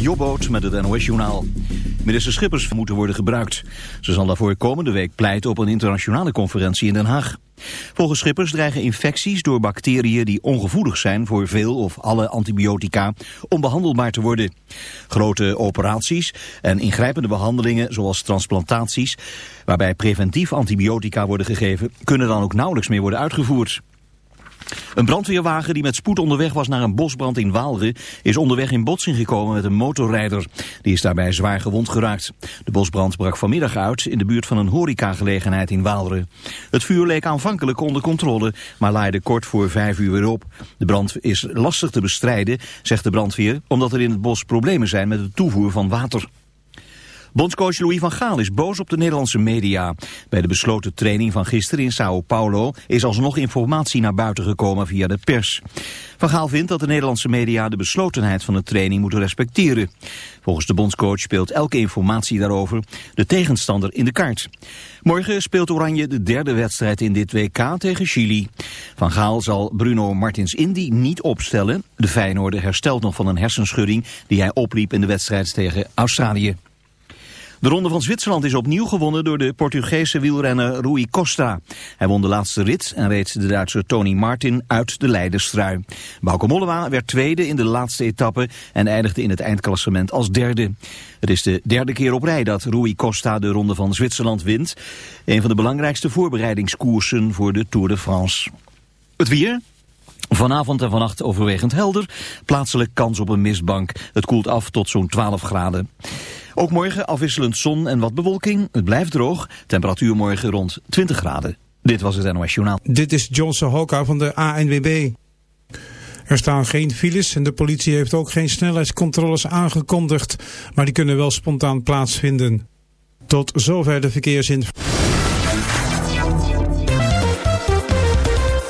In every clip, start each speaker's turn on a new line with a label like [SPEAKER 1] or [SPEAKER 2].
[SPEAKER 1] Jobboot met het NOS Journaal. Minister Schippers moeten worden gebruikt. Ze zal daarvoor komende week pleiten op een internationale conferentie in Den Haag. Volgens Schippers dreigen infecties door bacteriën die ongevoelig zijn voor veel of alle antibiotica onbehandelbaar te worden. Grote operaties en ingrijpende behandelingen zoals transplantaties, waarbij preventief antibiotica worden gegeven, kunnen dan ook nauwelijks meer worden uitgevoerd. Een brandweerwagen die met spoed onderweg was naar een bosbrand in Waalre... is onderweg in botsing gekomen met een motorrijder. Die is daarbij zwaar gewond geraakt. De bosbrand brak vanmiddag uit in de buurt van een horecagelegenheid in Waalre. Het vuur leek aanvankelijk onder controle, maar laaide kort voor vijf uur weer op. De brand is lastig te bestrijden, zegt de brandweer... omdat er in het bos problemen zijn met de toevoer van water. Bondscoach Louis van Gaal is boos op de Nederlandse media. Bij de besloten training van gisteren in Sao Paulo is alsnog informatie naar buiten gekomen via de pers. Van Gaal vindt dat de Nederlandse media de beslotenheid van de training moeten respecteren. Volgens de bondscoach speelt elke informatie daarover de tegenstander in de kaart. Morgen speelt Oranje de derde wedstrijd in dit WK tegen Chili. Van Gaal zal Bruno Martins Indy niet opstellen. De Feyenoorder herstelt nog van een hersenschudding die hij opliep in de wedstrijd tegen Australië. De Ronde van Zwitserland is opnieuw gewonnen door de Portugese wielrenner Rui Costa. Hij won de laatste rit en reed de Duitse Tony Martin uit de leiderstrui. Bauke Mollema werd tweede in de laatste etappe en eindigde in het eindklassement als derde. Het is de derde keer op rij dat Rui Costa de Ronde van Zwitserland wint. Een van de belangrijkste voorbereidingskoersen voor de Tour de France. Het weer... Vanavond en vannacht overwegend helder. Plaatselijk kans op een mistbank. Het koelt af tot zo'n 12 graden. Ook morgen afwisselend zon en wat bewolking. Het blijft droog. Temperatuur morgen rond 20 graden. Dit was het NOS Journaal.
[SPEAKER 2] Dit is Johnson Hoka van de ANWB. Er staan geen files en de politie heeft ook geen snelheidscontroles aangekondigd. Maar die kunnen wel spontaan plaatsvinden. Tot zover de verkeersinformatie.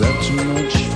[SPEAKER 3] That too much?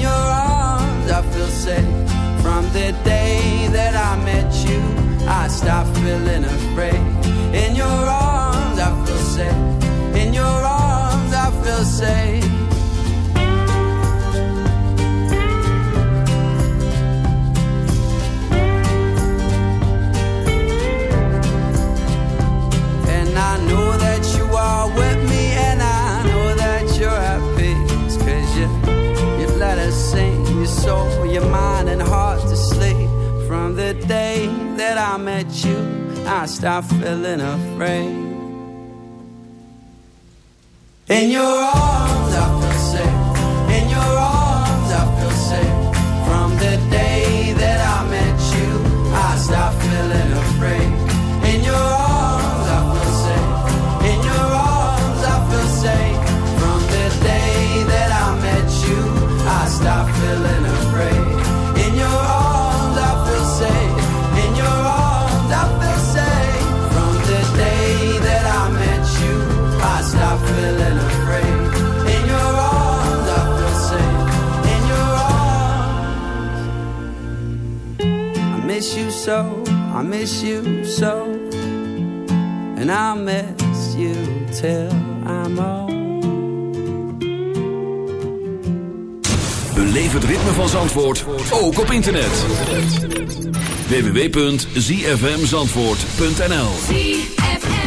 [SPEAKER 4] in your arms, I feel safe. From the day that I met you, I stopped feeling afraid. In your arms, I feel safe. In your arms, I feel safe. And I know that you are with me your mind and heart to sleep. From the day that I met you, I stopped feeling afraid. In your arms. so, I miss you so, and I miss you till I'm old.
[SPEAKER 5] Beleef het ritme van Zandvoort ook op internet. www.zfmzandvoort.nl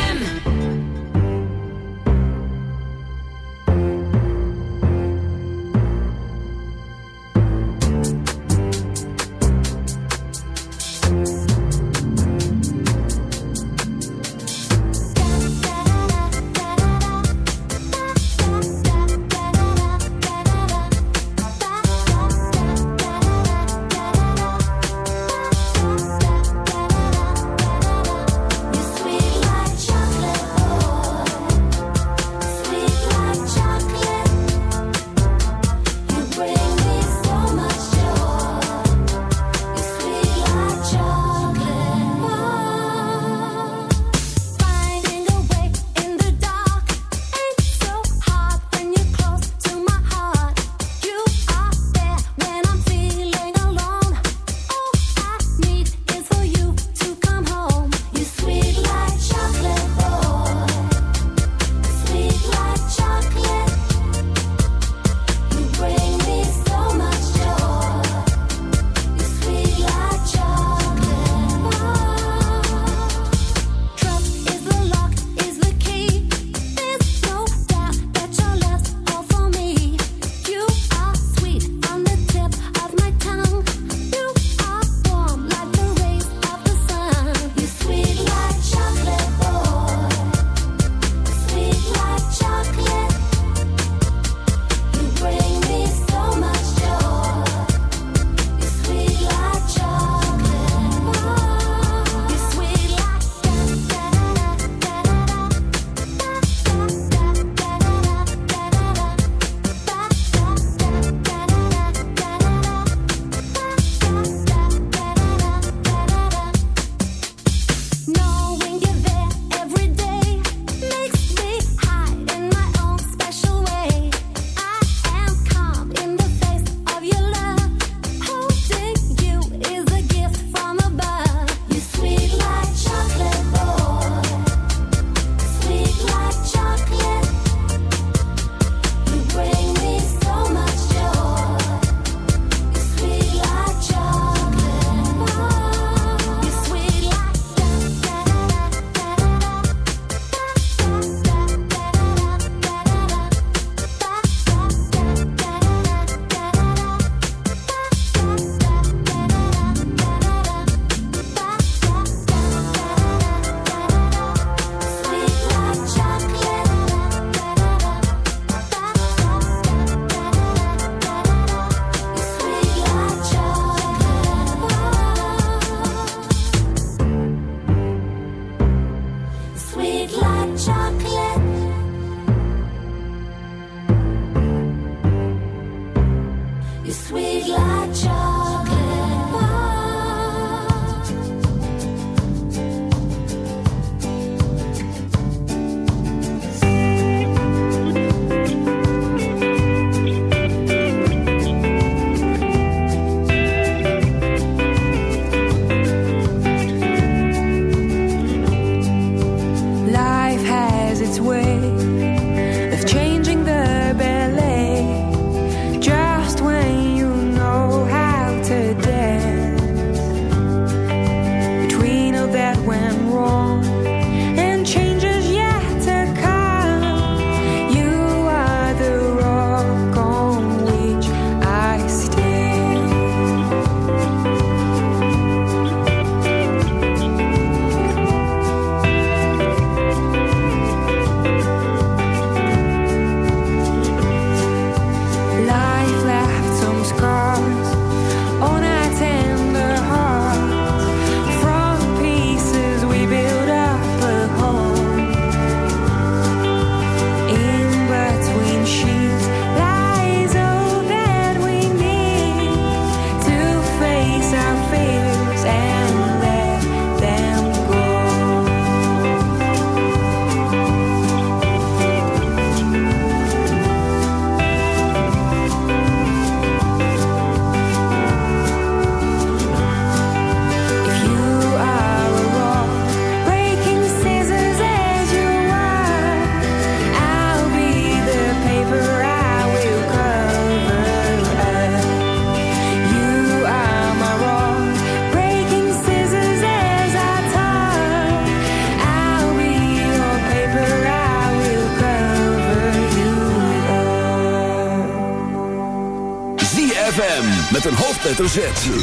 [SPEAKER 6] hoofdletter Z